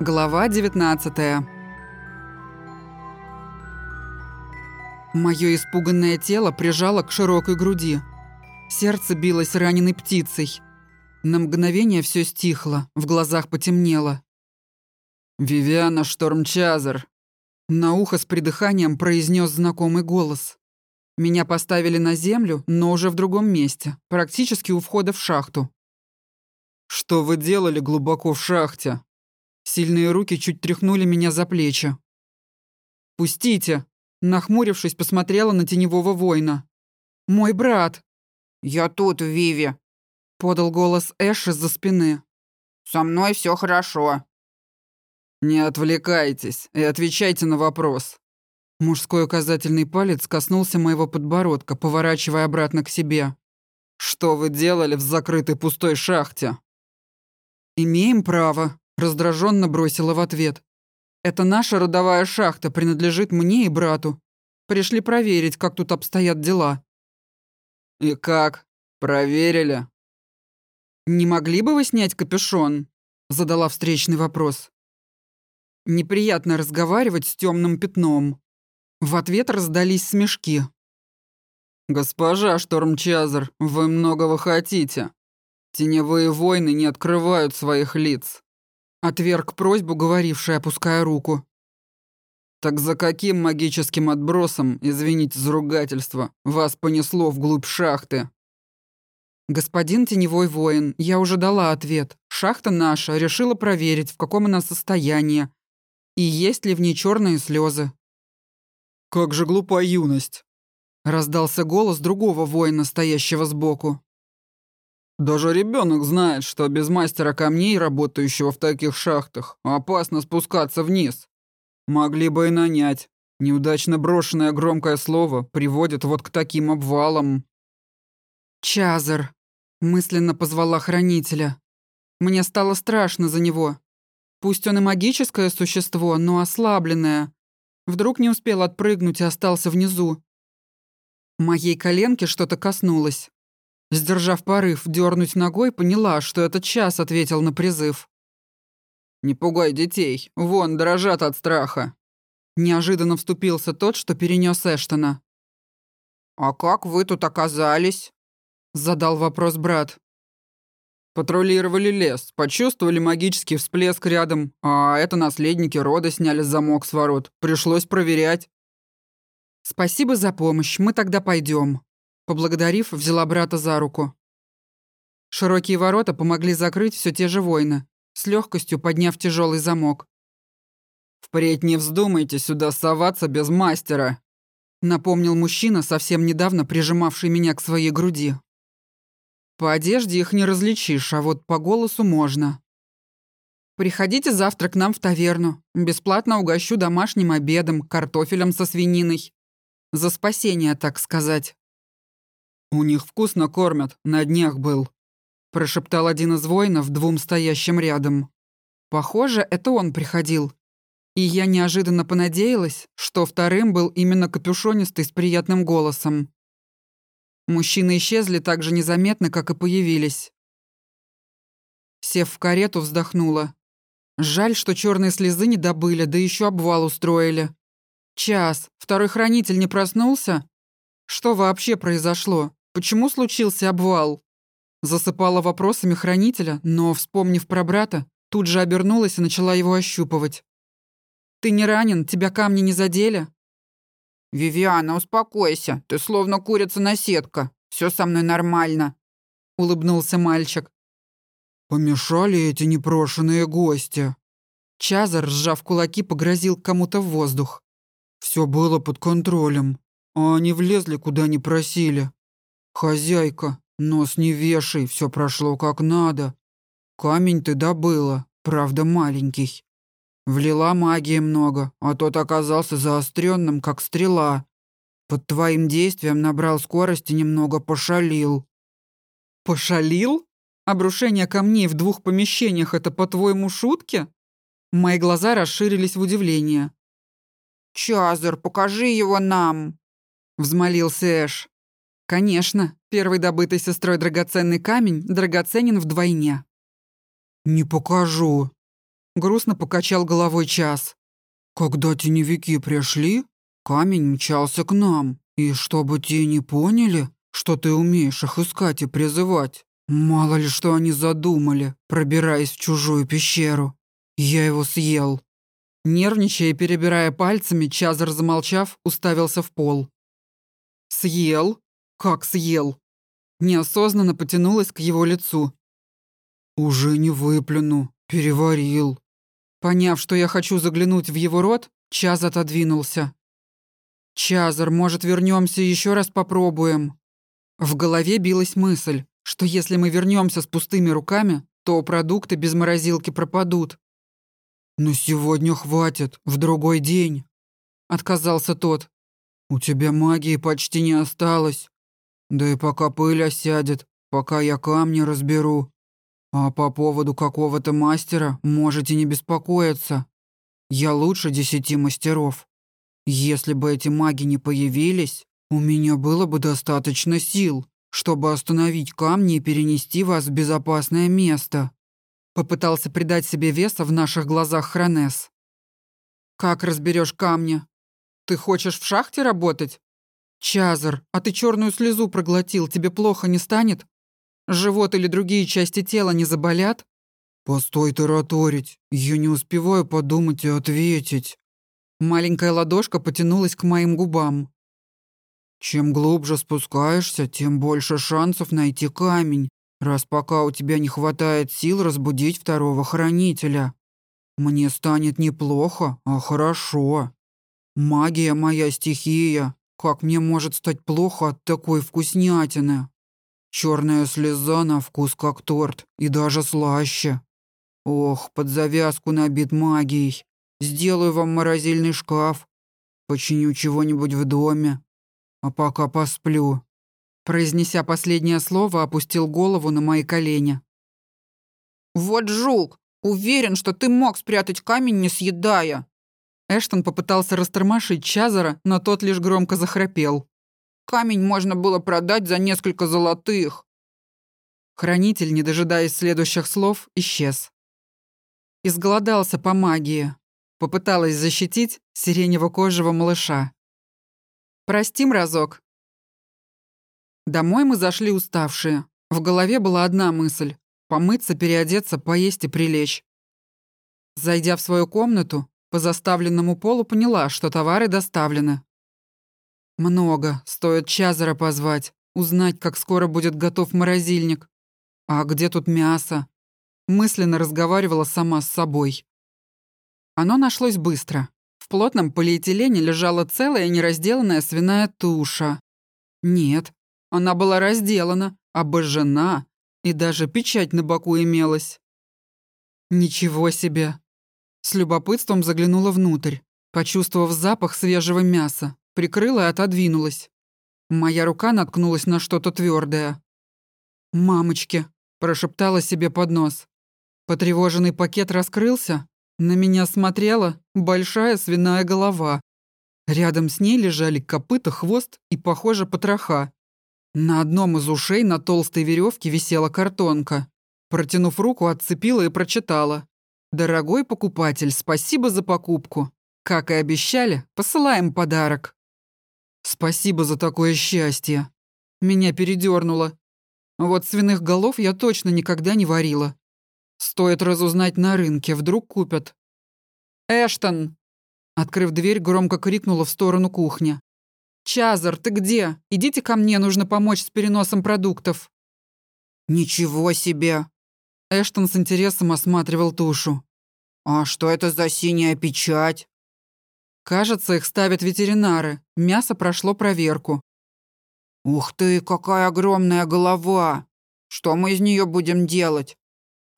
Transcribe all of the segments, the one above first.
Глава 19 Мое испуганное тело прижало к широкой груди. Сердце билось раненой птицей. На мгновение все стихло, в глазах потемнело. «Вивиана Штормчазер!» На ухо с придыханием произнес знакомый голос. Меня поставили на землю, но уже в другом месте, практически у входа в шахту. «Что вы делали глубоко в шахте?» Сильные руки чуть тряхнули меня за плечи. «Пустите!» Нахмурившись, посмотрела на теневого воина. «Мой брат!» «Я тут, Виви!» Подал голос Эш из-за спины. «Со мной все хорошо». «Не отвлекайтесь и отвечайте на вопрос». Мужской указательный палец коснулся моего подбородка, поворачивая обратно к себе. «Что вы делали в закрытой пустой шахте?» «Имеем право», Раздраженно бросила в ответ. «Это наша родовая шахта, принадлежит мне и брату. Пришли проверить, как тут обстоят дела». «И как? Проверили?» «Не могли бы вы снять капюшон?» Задала встречный вопрос. Неприятно разговаривать с темным пятном. В ответ раздались смешки. «Госпожа Штормчазер, вы многого хотите. Теневые войны не открывают своих лиц. Отверг просьбу, говоривший, опуская руку. «Так за каким магическим отбросом, извините за ругательство, вас понесло вглубь шахты?» «Господин теневой воин, я уже дала ответ. Шахта наша, решила проверить, в каком она состоянии, и есть ли в ней черные слезы. «Как же глупая юность!» — раздался голос другого воина, стоящего сбоку. Даже ребенок знает, что без мастера камней, работающего в таких шахтах, опасно спускаться вниз. Могли бы и нанять. Неудачно брошенное громкое слово приводит вот к таким обвалам. «Чазер», — мысленно позвала хранителя. Мне стало страшно за него. Пусть он и магическое существо, но ослабленное. Вдруг не успел отпрыгнуть и остался внизу. Моей коленке что-то коснулось. Сдержав порыв дернуть ногой, поняла, что этот час ответил на призыв. «Не пугай детей, вон, дрожат от страха». Неожиданно вступился тот, что перенес Эштона. «А как вы тут оказались?» Задал вопрос брат. Патрулировали лес, почувствовали магический всплеск рядом, а это наследники рода сняли замок с ворот. Пришлось проверять. «Спасибо за помощь, мы тогда пойдем. Поблагодарив, взяла брата за руку. Широкие ворота помогли закрыть все те же воины, с легкостью подняв тяжелый замок. «Впредь не вздумайте сюда соваться без мастера», напомнил мужчина, совсем недавно прижимавший меня к своей груди. По одежде их не различишь, а вот по голосу можно. Приходите завтра к нам в таверну. Бесплатно угощу домашним обедом, картофелем со свининой. За спасение, так сказать. «У них вкусно кормят, на днях был», — прошептал один из воинов двум стоящим рядом. Похоже, это он приходил. И я неожиданно понадеялась, что вторым был именно капюшонистый с приятным голосом. Мужчины исчезли так же незаметно, как и появились. Сев в карету, вздохнула. Жаль, что черные слезы не добыли, да еще обвал устроили. Час. Второй хранитель не проснулся? Что вообще произошло? Почему случился обвал? Засыпала вопросами хранителя, но, вспомнив про брата, тут же обернулась и начала его ощупывать. «Ты не ранен? Тебя камни не задели?» «Вивиана, успокойся. Ты словно курица-наседка. Все со мной нормально», — улыбнулся мальчик. «Помешали эти непрошенные гости». Чазар, сжав кулаки, погрозил кому-то в воздух. Все было под контролем, а они влезли, куда не просили. «Хозяйка, нос не вешай, все прошло как надо. Камень ты добыла, правда маленький. Влила магии много, а тот оказался заостренным, как стрела. Под твоим действием набрал скорости немного пошалил». «Пошалил? Обрушение камней в двух помещениях — это, по-твоему, шутки?» Мои глаза расширились в удивление. «Чазер, покажи его нам!» — взмолился Эш. Конечно, первый добытый сестрой драгоценный камень драгоценен вдвойне. «Не покажу», грустно покачал головой час. Когда теневики пришли, камень мчался к нам, и чтобы те не поняли, что ты умеешь их искать и призывать, мало ли что они задумали, пробираясь в чужую пещеру. Я его съел. Нервничая и перебирая пальцами, Чазар, замолчав, уставился в пол. «Съел? Как съел?» Неосознанно потянулась к его лицу. «Уже не выплюну, переварил». Поняв, что я хочу заглянуть в его рот, Чаз отодвинулся. «Чазар, может, вернемся и еще раз попробуем?» В голове билась мысль, что если мы вернемся с пустыми руками, то продукты без морозилки пропадут. «Но сегодня хватит, в другой день», — отказался тот. «У тебя магии почти не осталось. Да и пока пыль осядет, пока я камни разберу. А по поводу какого-то мастера можете не беспокоиться. Я лучше десяти мастеров. Если бы эти маги не появились, у меня было бы достаточно сил, чтобы остановить камни и перенести вас в безопасное место. Попытался придать себе веса в наших глазах Хронес. Как разберешь камни? Ты хочешь в шахте работать? Чазар, а ты черную слезу проглотил, тебе плохо не станет? Живот или другие части тела не заболят? Постой тараторить, я не успеваю подумать и ответить. Маленькая ладошка потянулась к моим губам. Чем глубже спускаешься, тем больше шансов найти камень, раз пока у тебя не хватает сил разбудить второго хранителя. Мне станет неплохо, а хорошо. Магия моя стихия. Как мне может стать плохо от такой вкуснятины? Черная слеза на вкус как торт и даже слаще. Ох, под завязку набит магией. Сделаю вам морозильный шкаф. Починю чего-нибудь в доме. А пока посплю». Произнеся последнее слово, опустил голову на мои колени. «Вот жук! Уверен, что ты мог спрятать камень, не съедая!» Эштон попытался растормошить Чазара, но тот лишь громко захрапел. «Камень можно было продать за несколько золотых!» Хранитель, не дожидаясь следующих слов, исчез. Изголодался по магии. Попыталась защитить сиренево-кожего малыша. «Простим разок». Домой мы зашли уставшие. В голове была одна мысль — помыться, переодеться, поесть и прилечь. Зайдя в свою комнату, по заставленному полу поняла, что товары доставлены. Много, стоит Чазара позвать, узнать, как скоро будет готов морозильник. А где тут мясо? Мысленно разговаривала сама с собой. Оно нашлось быстро. В плотном полиэтилене лежала целая неразделанная свиная туша. Нет, она была разделана, обожжена, и даже печать на боку имелась. Ничего себе. С любопытством заглянула внутрь, почувствовав запах свежего мяса, прикрыла и отодвинулась. Моя рука наткнулась на что-то твердое. «Мамочки!» – прошептала себе под нос. Потревоженный пакет раскрылся, на меня смотрела большая свиная голова. Рядом с ней лежали копыта, хвост и, похоже, потроха. На одном из ушей на толстой веревке висела картонка. Протянув руку, отцепила и прочитала. «Дорогой покупатель, спасибо за покупку. Как и обещали, посылаем подарок». «Спасибо за такое счастье». Меня передернуло. Вот свиных голов я точно никогда не варила. Стоит разузнать на рынке, вдруг купят. «Эштон!» Открыв дверь, громко крикнула в сторону кухни. «Чазар, ты где? Идите ко мне, нужно помочь с переносом продуктов». «Ничего себе!» Эштон с интересом осматривал тушу. «А что это за синяя печать?» «Кажется, их ставят ветеринары. Мясо прошло проверку». «Ух ты, какая огромная голова! Что мы из нее будем делать?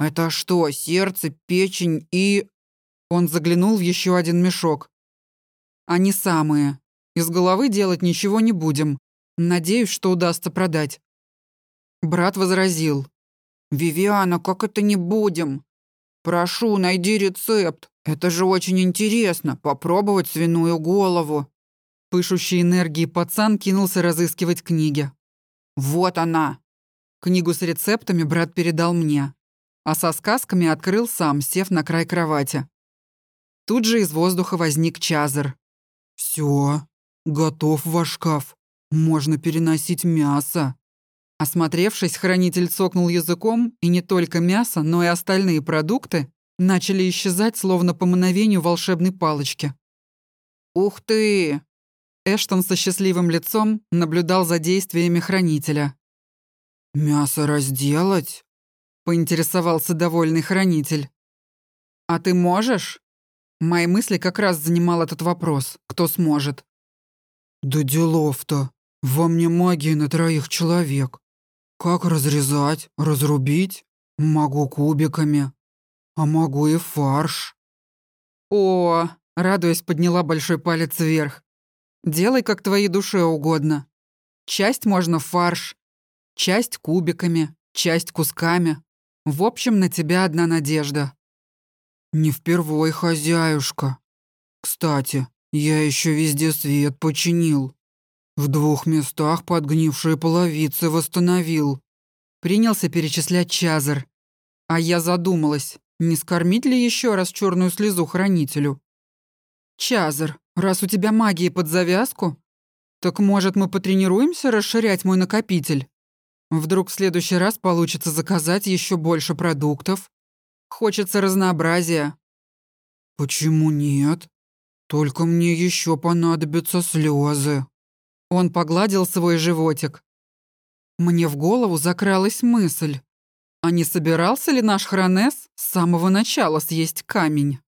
«Это что, сердце, печень и...» Он заглянул в еще один мешок. «Они самые. Из головы делать ничего не будем. Надеюсь, что удастся продать». Брат возразил. «Вивиана, как это не будем? Прошу, найди рецепт. Это же очень интересно, попробовать свиную голову». Пышущий энергией пацан кинулся разыскивать книги. «Вот она!» Книгу с рецептами брат передал мне. а со сказками открыл сам, сев на край кровати. Тут же из воздуха возник Чазер. «Все, готов ваш шкаф. Можно переносить мясо». Осмотревшись, хранитель цокнул языком, и не только мясо, но и остальные продукты начали исчезать, словно по мановению волшебной палочки. «Ух ты!» Эштон со счастливым лицом наблюдал за действиями хранителя. «Мясо разделать?» — поинтересовался довольный хранитель. «А ты можешь?» Мои мысли как раз занимал этот вопрос. Кто сможет? «Да делов-то. Во мне магия на троих человек. Как разрезать, разрубить? Могу кубиками. А могу и фарш». «О!» — радуясь, подняла большой палец вверх. «Делай, как твоей душе угодно. Часть можно фарш, часть кубиками, часть кусками. В общем, на тебя одна надежда». «Не впервой, хозяюшка. Кстати, я еще везде свет починил. В двух местах подгнившие половицы восстановил». Принялся перечислять Чазар. А я задумалась, не скормить ли еще раз черную слезу хранителю. «Чазар, раз у тебя магия под завязку, так, может, мы потренируемся расширять мой накопитель? Вдруг в следующий раз получится заказать еще больше продуктов? Хочется разнообразия». «Почему нет? Только мне еще понадобятся слезы». Он погладил свой животик. Мне в голову закралась мысль, а не собирался ли наш Хронес с самого начала съесть камень?